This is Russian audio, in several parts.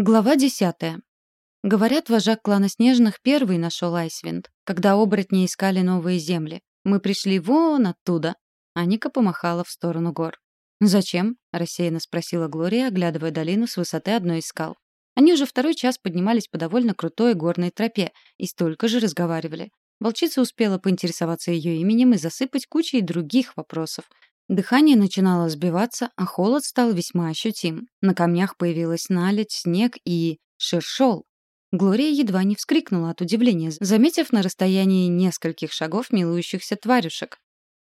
Глава десятая. Говорят, вожак клана Снежных первый нашел Айсвинд, когда оборотни искали новые земли. Мы пришли вон оттуда. Аника помахала в сторону гор. «Зачем?» — рассеянно спросила Глория, оглядывая долину с высоты одной из скал. Они уже второй час поднимались по довольно крутой горной тропе и столько же разговаривали. Волчица успела поинтересоваться ее именем и засыпать кучей других вопросов, Дыхание начинало сбиваться, а холод стал весьма ощутим. На камнях появилась наледь, снег и... шершол. Глория едва не вскрикнула от удивления, заметив на расстоянии нескольких шагов милующихся тварюшек.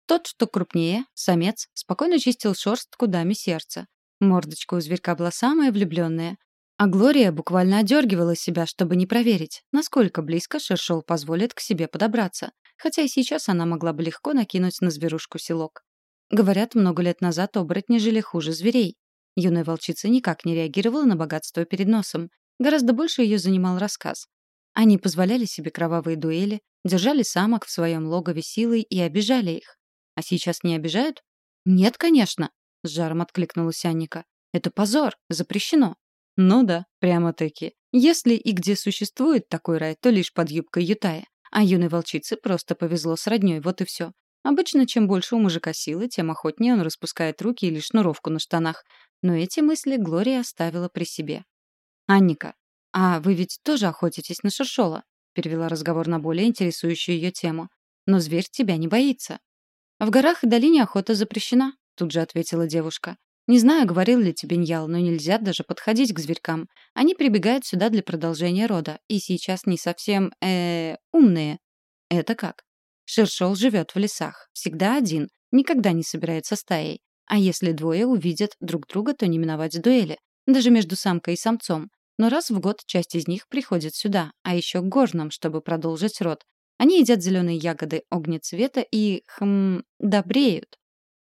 Тот, что крупнее, самец, спокойно чистил шерстку даме сердца. Мордочка у зверька была самая влюбленная. А Глория буквально одергивала себя, чтобы не проверить, насколько близко шершол позволит к себе подобраться, хотя и сейчас она могла бы легко накинуть на зверушку селок. Говорят, много лет назад оборотни жили хуже зверей. Юная волчица никак не реагировала на богатство перед носом. Гораздо больше ее занимал рассказ. Они позволяли себе кровавые дуэли, держали самок в своем логове силой и обижали их. А сейчас не обижают? Нет, конечно, с жаром откликнулась Анника. Это позор, запрещено. Ну да, прямо-таки. Если и где существует такой рай, то лишь под юбкой Ютая. А юной волчице просто повезло с роднёй, вот и все. Обычно, чем больше у мужика силы, тем охотнее он распускает руки или шнуровку на штанах. Но эти мысли Глория оставила при себе. «Анника, а вы ведь тоже охотитесь на шершола?» перевела разговор на более интересующую ее тему. «Но зверь тебя не боится». «В горах и долине охота запрещена», тут же ответила девушка. «Не знаю, говорил ли тебе Ньял, но нельзя даже подходить к зверькам. Они прибегают сюда для продолжения рода, и сейчас не совсем, э, умные». «Это как?» Шершол живет в лесах, всегда один, никогда не собирается стаей. А если двое увидят друг друга, то не миновать дуэли, даже между самкой и самцом. Но раз в год часть из них приходит сюда, а еще к горным, чтобы продолжить род. Они едят зеленые ягоды огнецвета и, хм, добреют.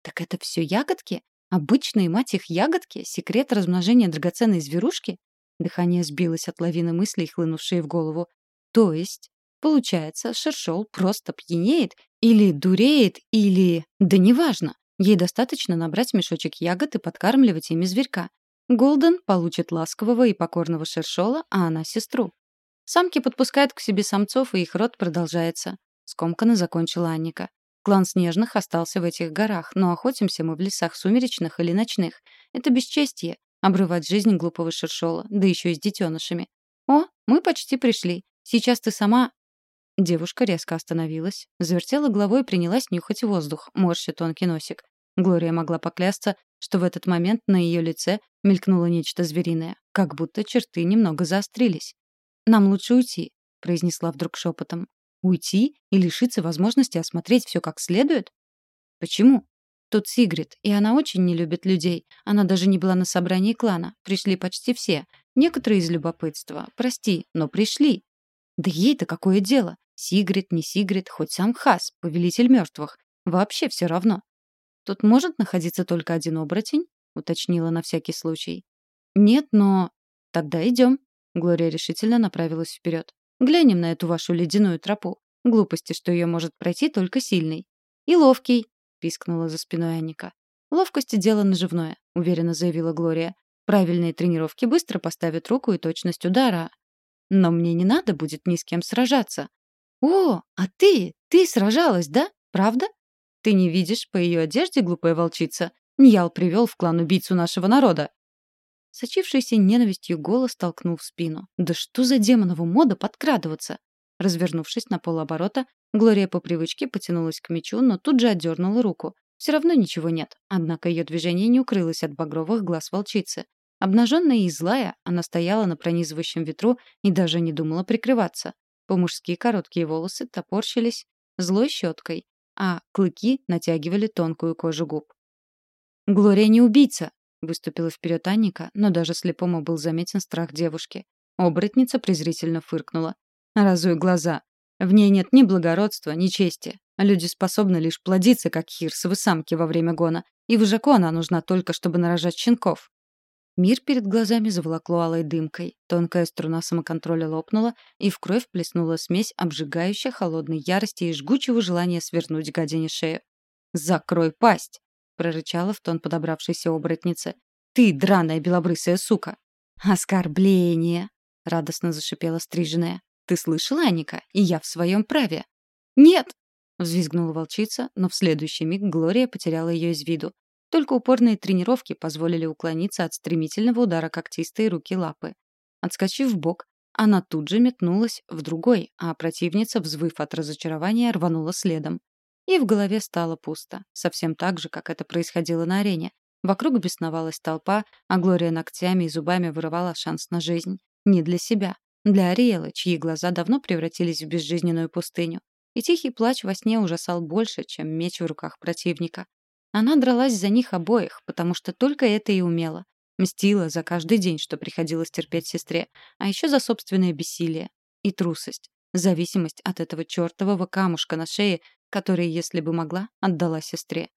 Так это все ягодки? Обычные, мать их, ягодки? Секрет размножения драгоценной зверушки? Дыхание сбилось от лавины мыслей, хлынувшей в голову. То есть Получается, Шершол просто пьянеет или дуреет, или... Да неважно. Ей достаточно набрать мешочек ягод и подкармливать ими зверька. Голден получит ласкового и покорного Шершола, а она — сестру. Самки подпускают к себе самцов, и их род продолжается. Скомканно закончила Анника. Клан Снежных остался в этих горах, но охотимся мы в лесах сумеречных или ночных. Это бесчестье — обрывать жизнь глупого Шершола, да еще и с детенышами. О, мы почти пришли. Сейчас ты сама Девушка резко остановилась, завертела головой и принялась нюхать воздух, морща тонкий носик. Глория могла поклясться, что в этот момент на ее лице мелькнуло нечто звериное, как будто черты немного заострились. «Нам лучше уйти», — произнесла вдруг шепотом. «Уйти и лишиться возможности осмотреть все как следует?» «Почему?» «Тут Сигрид, и она очень не любит людей. Она даже не была на собрании клана. Пришли почти все. Некоторые из любопытства. Прости, но пришли». «Да ей-то какое дело? Сигрид, не Сигрид, хоть сам Хас, повелитель мертвых. Вообще все равно. Тут может находиться только один оборотень? Уточнила на всякий случай. Нет, но... Тогда идем. Глория решительно направилась вперед. Глянем на эту вашу ледяную тропу. Глупости, что ее может пройти только сильный. И ловкий, пискнула за спиной Анника. Ловкость — дело наживное, уверенно заявила Глория. Правильные тренировки быстро поставят руку и точность удара. Но мне не надо будет ни с кем сражаться. «О, а ты, ты сражалась, да? Правда? Ты не видишь по ее одежде, глупая волчица? Ньял привел в клан убийцу нашего народа». Сочившийся ненавистью голос толкнул в спину. «Да что за демонову мода подкрадываться?» Развернувшись на полоборота, Глория по привычке потянулась к мечу, но тут же отдернула руку. Все равно ничего нет, однако ее движение не укрылось от багровых глаз волчицы. Обнаженная и злая, она стояла на пронизывающем ветру и даже не думала прикрываться. По-мужски короткие волосы топорщились злой щеткой, а клыки натягивали тонкую кожу губ. «Глория не убийца!» — выступила вперед Анника, но даже слепому был заметен страх девушки. Оборотница презрительно фыркнула. «Разуй глаза. В ней нет ни благородства, ни чести. Люди способны лишь плодиться, как хирсовы самки во время гона, и выжаку она нужна только, чтобы нарожать щенков. Мир перед глазами заволокло алой дымкой. Тонкая струна самоконтроля лопнула, и в кровь плеснула смесь обжигающей холодной ярости и жгучего желания свернуть гадине шею. «Закрой пасть!» — прорычала в тон подобравшейся оборотнице. «Ты, драная белобрысая сука!» «Оскорбление!» — радостно зашипела стриженная. «Ты слышала, Аника? И я в своем праве!» «Нет!» — взвизгнула волчица, но в следующий миг Глория потеряла ее из виду. Только упорные тренировки позволили уклониться от стремительного удара когтистой руки лапы. Отскочив в бок, она тут же метнулась в другой, а противница, взвыв от разочарования, рванула следом. И в голове стало пусто, совсем так же, как это происходило на арене. Вокруг бесновалась толпа, а Глория ногтями и зубами вырывала шанс на жизнь. Не для себя, для Ариэлы, чьи глаза давно превратились в безжизненную пустыню. И тихий плач во сне ужасал больше, чем меч в руках противника. Она дралась за них обоих, потому что только это и умела. Мстила за каждый день, что приходилось терпеть сестре, а еще за собственное бессилие и трусость, зависимость от этого чертового камушка на шее, который, если бы могла, отдала сестре.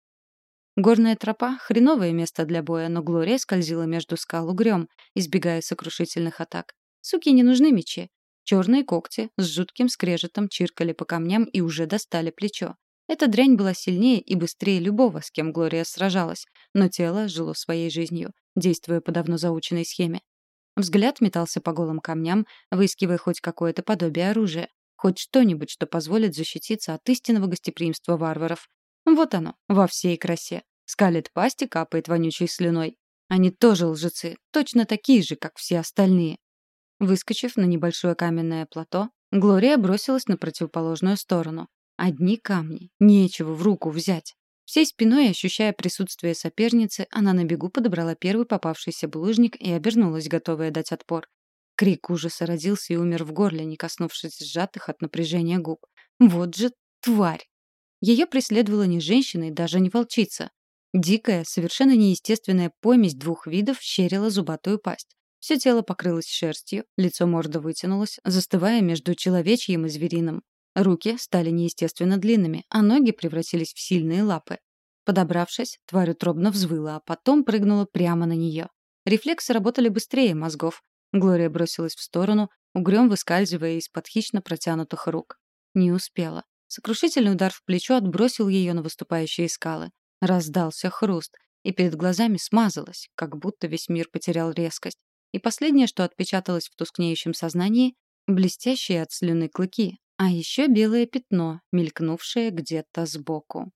Горная тропа — хреновое место для боя, но Глория скользила между скал угрём, избегая сокрушительных атак. Суки не нужны мечи. Черные когти с жутким скрежетом чиркали по камням и уже достали плечо. Эта дрянь была сильнее и быстрее любого, с кем Глория сражалась, но тело жило своей жизнью, действуя по давно заученной схеме. Взгляд метался по голым камням, выискивая хоть какое-то подобие оружия, хоть что-нибудь, что позволит защититься от истинного гостеприимства варваров. Вот оно, во всей красе. Скалит пасть и капает вонючей слюной. Они тоже лжецы, точно такие же, как все остальные. Выскочив на небольшое каменное плато, Глория бросилась на противоположную сторону. Одни камни. Нечего в руку взять. Всей спиной, ощущая присутствие соперницы, она на бегу подобрала первый попавшийся булыжник и обернулась, готовая дать отпор. Крик ужаса родился и умер в горле, не коснувшись сжатых от напряжения губ. Вот же тварь! Ее преследовала не женщина и даже не волчица. Дикая, совершенно неестественная помесь двух видов щерила зубатую пасть. Все тело покрылось шерстью, лицо морда вытянулось, застывая между человечьим и звериным. Руки стали неестественно длинными, а ноги превратились в сильные лапы. Подобравшись, тварь утробно взвыла, а потом прыгнула прямо на нее. Рефлексы работали быстрее мозгов. Глория бросилась в сторону, угрём выскальзывая из-под хищно протянутых рук. Не успела. Сокрушительный удар в плечо отбросил ее на выступающие скалы. Раздался хруст, и перед глазами смазалось, как будто весь мир потерял резкость. И последнее, что отпечаталось в тускнеющем сознании — блестящие от слюны клыки, а еще белое пятно, мелькнувшее где-то сбоку.